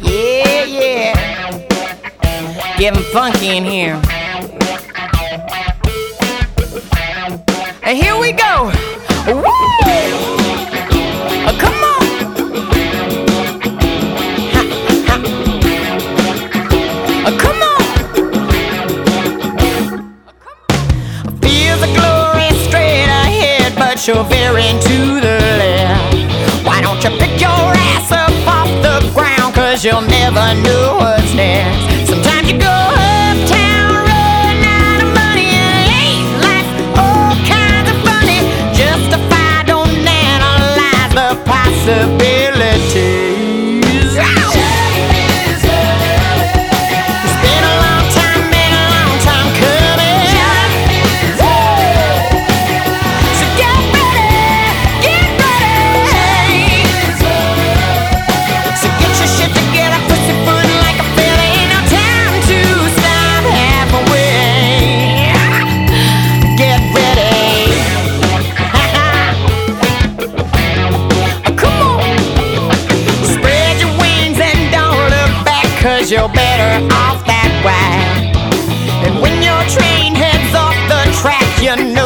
Yeah, yeah. Getting funky in here. And here we go. Woo! Oh, come on. Uh, you're veering too. you'll never know what Cause you're better off that way. And when your train heads off the track, you know.